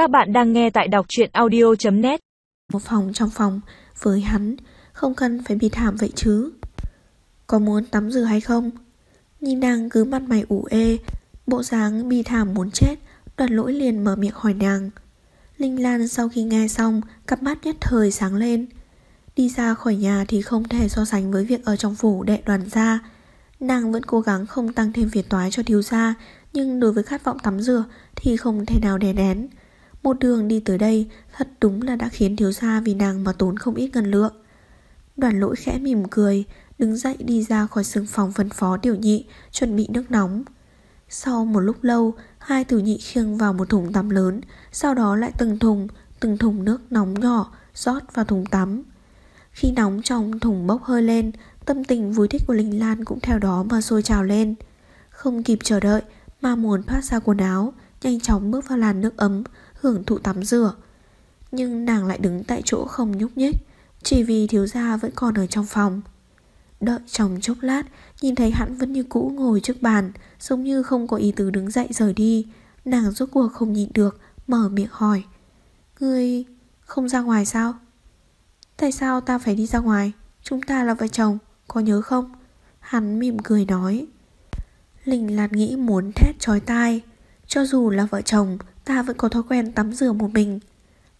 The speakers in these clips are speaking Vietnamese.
Các bạn đang nghe tại đọc truyện audio.net Một phòng trong phòng, Với hắn, Không cần phải bị thảm vậy chứ. Có muốn tắm rửa hay không? Nhìn nàng cứ mặt mày ủ ê, Bộ dáng bi thảm muốn chết Đoàn lỗi liền mở miệng hỏi nàng. Linh Lan sau khi nghe xong, Cặp mắt nhất thời sáng lên. Đi ra khỏi nhà thì không thể so sánh với việc ở trong phủ đệ đoàn gia. Nàng vẫn cố gắng không tăng thêm phiền toái cho thiếu gia, Nhưng đối với khát vọng tắm rửa Thì không thể nào đè nén. Một đường đi tới đây Thật đúng là đã khiến thiếu gia vì nàng mà tốn không ít ngân lượng. Đoàn lỗi khẽ mỉm cười, Đứng dậy đi ra khỏi sừng phòng phân phó tiểu nhị, Chuẩn bị nước nóng. Sau một lúc lâu, Hai tiểu nhị khiêng vào một thùng tắm lớn, Sau đó lại từng thùng Từng thùng nước nóng nhỏ rót vào thùng tắm. Khi nóng trong thùng bốc hơi lên, Tâm tình vui thích của Linh Lan cũng theo đó mà sôi trào lên. Không kịp chờ đợi, Mà muốn thoát ra quần áo, Nhanh chóng bước vào làn nước ấm Hưởng thụ tắm rửa. Nhưng nàng lại đứng tại chỗ không nhúc nhích, Chỉ vì thiếu gia vẫn còn ở trong phòng. Đợi trong chốc lát, Nhìn thấy hắn vẫn như cũ ngồi trước bàn, Giống như không có ý tứ đứng dậy rời đi, Nàng rốt cuộc không nhịn được, Mở miệng hỏi. Ngươi không ra ngoài sao? Tại sao ta phải đi ra ngoài? Chúng ta là vợ chồng, Có nhớ không? Hắn mỉm cười nói. Linh lạt nghĩ muốn thét trói tai. Cho dù là vợ chồng Ta vẫn có thói quen tắm rửa một mình.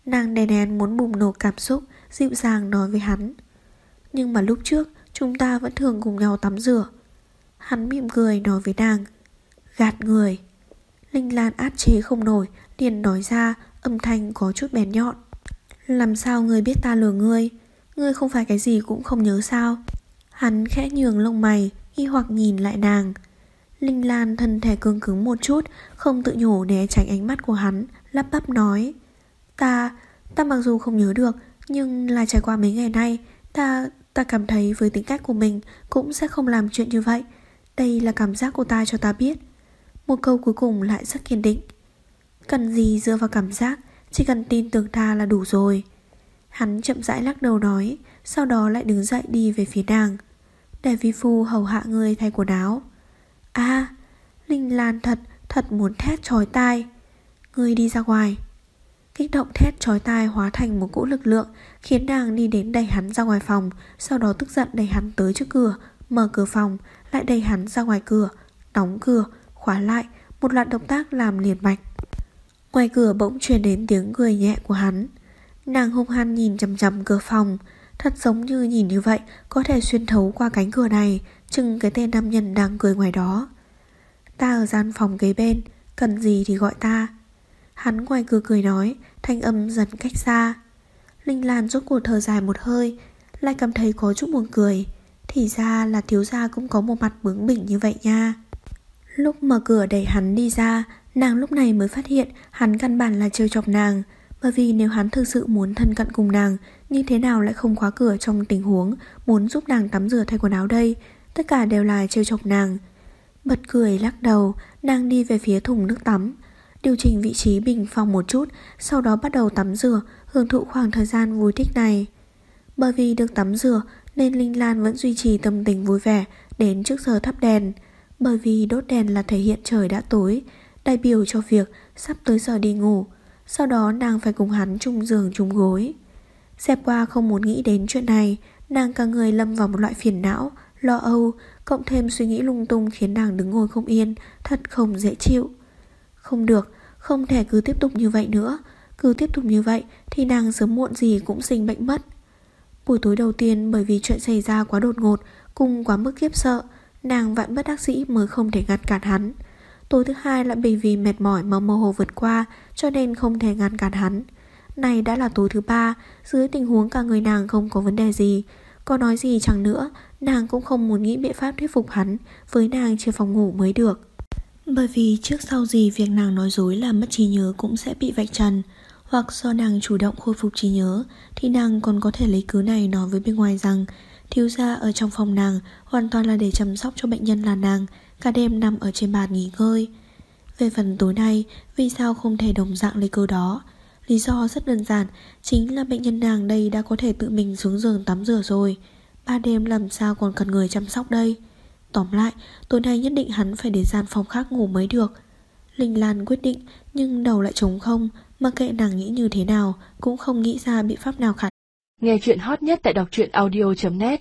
Nàng đè nén muốn bùng nổ cảm xúc, Dịu dàng nói với hắn. Nhưng mà lúc trước, Chúng ta vẫn thường cùng nhau tắm rửa. Hắn mỉm cười nói với nàng, Gạt người. Linh Lan át chế không nổi, Liền nói ra âm thanh có chút bèn nhọn. Làm sao người biết ta lừa ngươi? Ngươi không phải cái gì cũng không nhớ sao? Hắn khẽ nhường lông mày, Nghi hoặc nhìn lại nàng. Linh Lan thân thể cương cứng một chút Không tự nhủ né tránh ánh mắt của hắn. Lắp bắp nói Ta, ta mặc dù không nhớ được Nhưng là trải qua mấy ngày nay Ta, ta cảm thấy với tính cách của mình Cũng sẽ không làm chuyện như vậy. Đây là cảm giác của ta cho ta biết. Một câu cuối cùng lại rất kiên định. Cần gì dựa vào cảm giác Chỉ cần tin tưởng ta là đủ rồi. Hắn chậm rãi lắc đầu nói Sau đó lại đứng dậy đi về phía nàng. Để vi phu hầu hạ người thay quần áo. À Linh Lan thật Thật muốn thét chói tai. Người đi ra ngoài. Kích động thét chói tai hóa thành một cỗ lực lượng, Khiến nàng đi đến đẩy hắn ra ngoài phòng, Sau đó tức giận đẩy hắn tới trước cửa, Mở cửa phòng, Lại đẩy hắn ra ngoài cửa, Đóng cửa, Khóa lại, Một loạt động tác làm liền mạch. Ngoài cửa bỗng truyền đến tiếng cười nhẹ của hắn. Nàng hung hăng nhìn chằm chằm cửa phòng, Thật giống như nhìn như vậy Có thể xuyên thấu qua cánh cửa này Chừng cái tên nam nhân đang cười ngoài đó. Ta ở gian phòng kế bên, Cần gì thì gọi ta. Hắn ngoài cửa cười nói, Thanh âm dần cách xa. Linh Lan rốt cuộc thở dài một hơi, Lại cảm thấy có chút buồn cười. Thì ra là thiếu gia cũng có một mặt bướng bỉnh như vậy nha. Lúc mở cửa đẩy hắn đi ra, Nàng lúc này mới phát hiện Hắn căn bản là trêu chọc nàng. Bởi vì nếu hắn thực sự muốn thân cận cùng nàng, Như thế nào lại không khóa cửa trong tình huống, Muốn giúp nàng tắm rửa thay quần áo đây? Tất cả đều là trêu chọc nàng. Bật cười, lắc đầu, Nàng đi về phía thùng nước tắm. Điều chỉnh vị trí bình phòng một chút, Sau đó bắt đầu tắm rửa, Hưởng thụ khoảng thời gian vui thích này. Bởi vì được tắm rửa, Nên Linh Lan vẫn duy trì tâm tình vui vẻ Đến trước giờ thắp đèn. Bởi vì đốt đèn là thể hiện trời đã tối, Đại biểu cho việc sắp tới giờ đi ngủ. Sau đó nàng phải cùng hắn chung giường chung gối. Dẹp qua không muốn nghĩ đến chuyện này, Nàng cả người lâm vào một loại phiền não Lo âu Cộng thêm suy nghĩ lung tung khiến nàng đứng ngồi không yên Thật không dễ chịu Không được Không thể cứ tiếp tục như vậy nữa Cứ tiếp tục như vậy Thì nàng sớm muộn gì cũng sinh bệnh mất Buổi tối đầu tiên bởi vì chuyện xảy ra quá đột ngột Cùng quá mức khiếp sợ Nàng vạn bất đắc sĩ mới không thể ngăn cản hắn Tối thứ hai lại bởi vì mệt mỏi mà mơ hồ vượt qua cho nên không thể ngăn cản hắn. Này đã là tối thứ ba, dưới tình huống cả người nàng không có vấn đề gì. Có nói gì chẳng nữa, nàng cũng không muốn nghĩ biện pháp thuyết phục hắn với nàng chưa phòng ngủ mới được. Bởi vì trước sau gì việc nàng nói dối là mất trí nhớ cũng sẽ bị vạch trần. Hoặc do nàng chủ động khôi phục trí nhớ thì nàng còn có thể lấy cứ này nói với bên ngoài rằng thiếu gia ở trong phòng nàng hoàn toàn là để chăm sóc cho bệnh nhân là nàng, cả đêm nằm ở trên bàn nghỉ ngơi. Về phần tối nay, vì sao không thể đồng dạng lấy cơ đó? Lý do rất đơn giản, chính là bệnh nhân nàng đây đã có thể tự mình xuống giường tắm rửa rồi. Ba đêm làm sao còn cần người chăm sóc đây? Tóm lại, tối nay nhất định hắn phải đến gian phòng khác ngủ mới được. Linh Lan quyết định, nhưng đầu lại trống không, Mặc kệ nàng nghĩ như thế nào Cũng không nghĩ ra biện pháp nào khả Nghe chuyện hot nhất tại đọc truyện audio.net